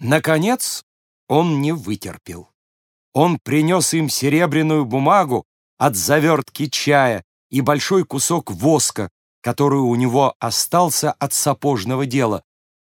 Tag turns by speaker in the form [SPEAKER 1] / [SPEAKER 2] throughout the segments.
[SPEAKER 1] Наконец он не вытерпел. Он принес им серебряную бумагу от завертки чая и большой кусок воска, который у него остался от сапожного дела.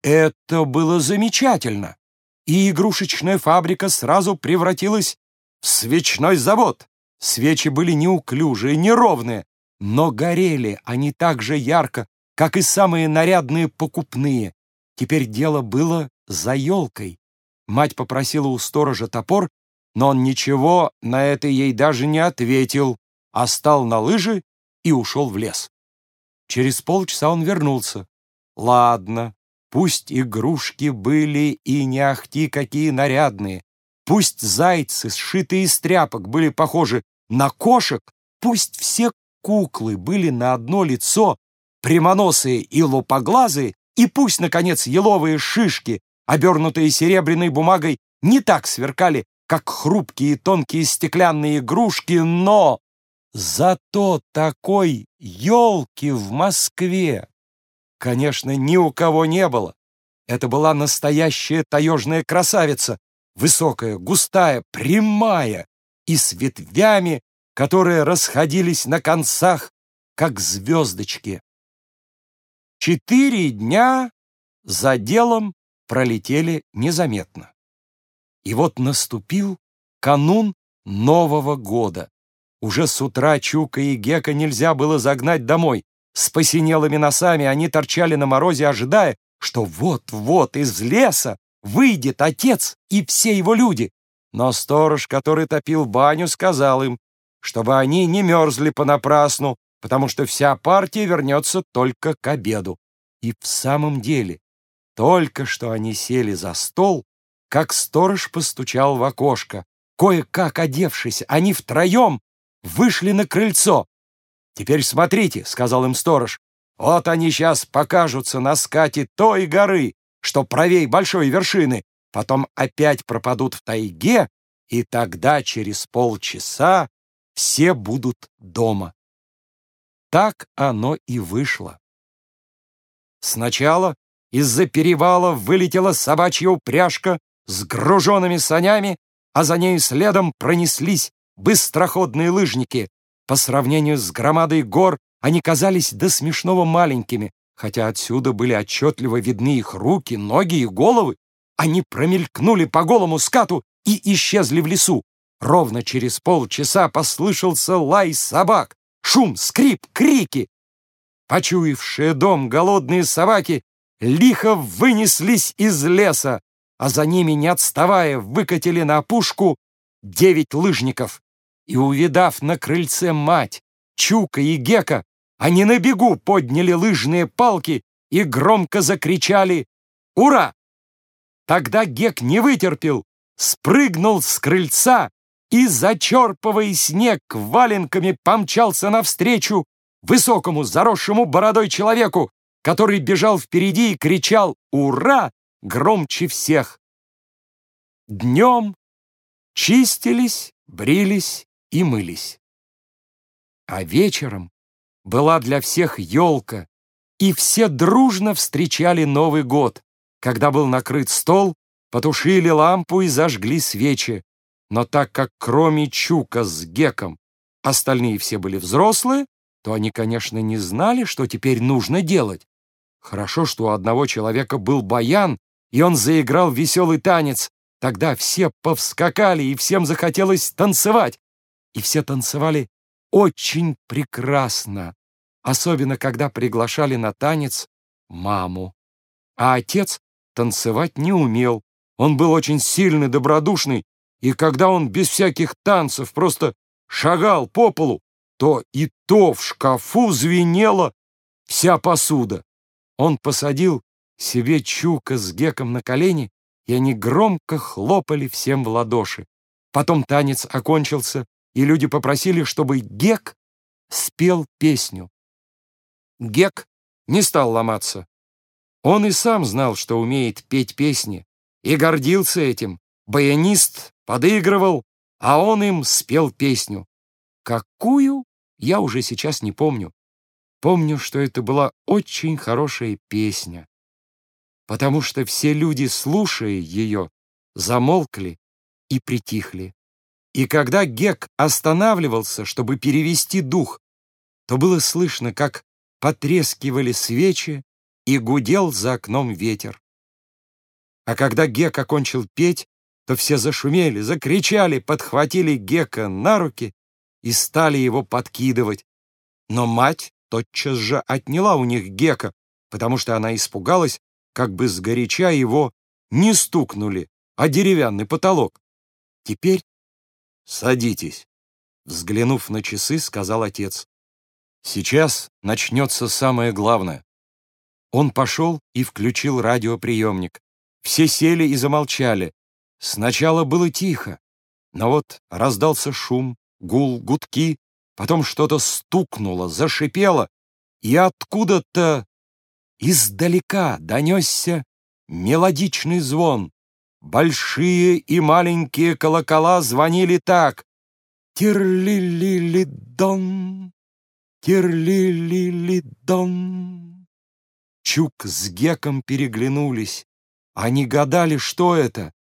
[SPEAKER 1] Это было замечательно, и игрушечная фабрика сразу превратилась в свечной завод. Свечи были неуклюжие, неровные, но горели они так же ярко, как и самые нарядные покупные. Теперь дело было за елкой. Мать попросила у сторожа топор, но он ничего на это ей даже не ответил, а стал на лыжи и ушел в лес. Через полчаса он вернулся. Ладно, пусть игрушки были и не ахти какие нарядные, пусть зайцы, сшитые из тряпок, были похожи на кошек, пусть все куклы были на одно лицо, прямоносые и лупоглазые, и пусть, наконец, еловые шишки, обернутые серебряной бумагой, не так сверкали, как хрупкие тонкие стеклянные игрушки, но зато такой елки в Москве, конечно, ни у кого не было. Это была настоящая таежная красавица, высокая, густая, прямая и с ветвями, которые расходились на концах, как звездочки. Четыре дня за делом пролетели незаметно. И вот наступил канун Нового года. Уже с утра Чука и Гека нельзя было загнать домой. С посинелыми носами они торчали на морозе, ожидая, что вот-вот из леса выйдет отец и все его люди. Но сторож, который топил баню, сказал им, чтобы они не мерзли понапрасну, потому что вся партия вернется только к обеду. И в самом деле, только что они сели за стол, как сторож постучал в окошко. Кое-как одевшись, они втроем вышли на крыльцо. «Теперь смотрите», — сказал им сторож, «вот они сейчас покажутся на скате той горы, что правей большой вершины, потом опять пропадут в тайге, и тогда через полчаса все будут дома». Так оно и вышло. Сначала из-за перевала вылетела собачья упряжка с груженными санями, а за ней следом пронеслись быстроходные лыжники. По сравнению с громадой гор они казались до смешного маленькими, хотя отсюда были отчетливо видны их руки, ноги и головы. Они промелькнули по голому скату и исчезли в лесу. Ровно через полчаса послышался лай собак, шум, скрип, крики. Почуявшие дом голодные собаки лихо вынеслись из леса, а за ними, не отставая, выкатили на опушку девять лыжников. И, увидав на крыльце мать, Чука и Гека, они на бегу подняли лыжные палки и громко закричали «Ура!». Тогда Гек не вытерпел, спрыгнул с крыльца и, зачерпывая снег, валенками помчался навстречу высокому, заросшему бородой человеку, который бежал впереди и кричал «Ура!» громче всех. Днем чистились, брились и мылись. А вечером была для всех елка, и все дружно встречали Новый год, когда был накрыт стол, потушили лампу и зажгли свечи. Но так как кроме Чука с Геком остальные все были взрослые, то они, конечно, не знали, что теперь нужно делать. Хорошо, что у одного человека был баян, и он заиграл веселый танец. Тогда все повскакали, и всем захотелось танцевать. И все танцевали очень прекрасно, особенно когда приглашали на танец маму. А отец танцевать не умел. Он был очень сильный, добродушный, и когда он без всяких танцев просто шагал по полу, то и то в шкафу звенела вся посуда. Он посадил себе Чука с Геком на колени, и они громко хлопали всем в ладоши. Потом танец окончился, и люди попросили, чтобы Гек спел песню. Гек не стал ломаться. Он и сам знал, что умеет петь песни, и гордился этим. Баянист подыгрывал, а он им спел песню. Какую, я уже сейчас не помню. Помню, что это была очень хорошая песня. потому что все люди, слушая ее, замолкли и притихли. И когда Гек останавливался, чтобы перевести дух, то было слышно, как потрескивали свечи и гудел за окном ветер. А когда Гек окончил петь, то все зашумели, закричали, подхватили Гека на руки и стали его подкидывать. Но мать тотчас же отняла у них Гека, потому что она испугалась, как бы сгоряча его не стукнули, а деревянный потолок. Теперь садитесь, взглянув на часы, сказал отец. Сейчас начнется самое главное. Он пошел и включил радиоприемник. Все сели и замолчали. Сначала было тихо, но вот раздался шум, гул, гудки, потом что-то стукнуло, зашипело, и откуда-то издалека донесся мелодичный звон. Большие и маленькие колокола звонили так. Терлили-ли-дон, терлили-ли-дон. Чук с Геком переглянулись. Они гадали, что это.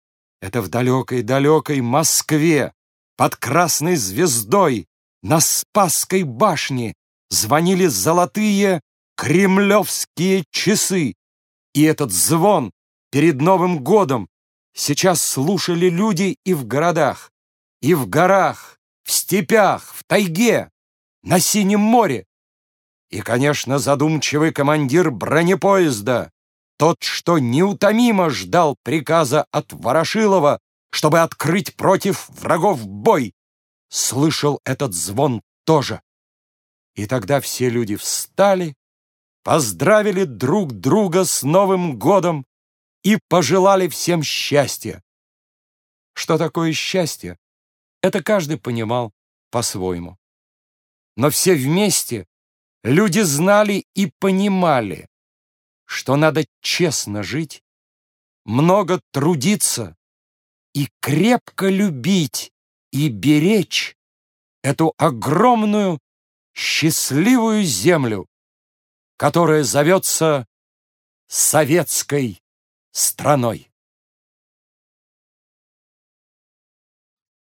[SPEAKER 1] Это в далекой-далекой Москве, под красной звездой, на Спасской башне, звонили золотые кремлевские часы. И этот звон перед Новым годом сейчас слушали люди и в городах, и в горах, в степях, в тайге, на Синем море. И, конечно, задумчивый командир бронепоезда, тот, что неутомимо ждал приказа от Ворошилова, чтобы открыть против врагов бой, слышал этот звон тоже. И тогда все люди встали, поздравили друг друга с Новым годом и пожелали всем счастья. Что такое счастье? Это каждый понимал по-своему. Но все вместе люди знали и понимали, что надо честно жить, много трудиться и крепко любить и беречь эту огромную счастливую землю, которая зовется советской страной.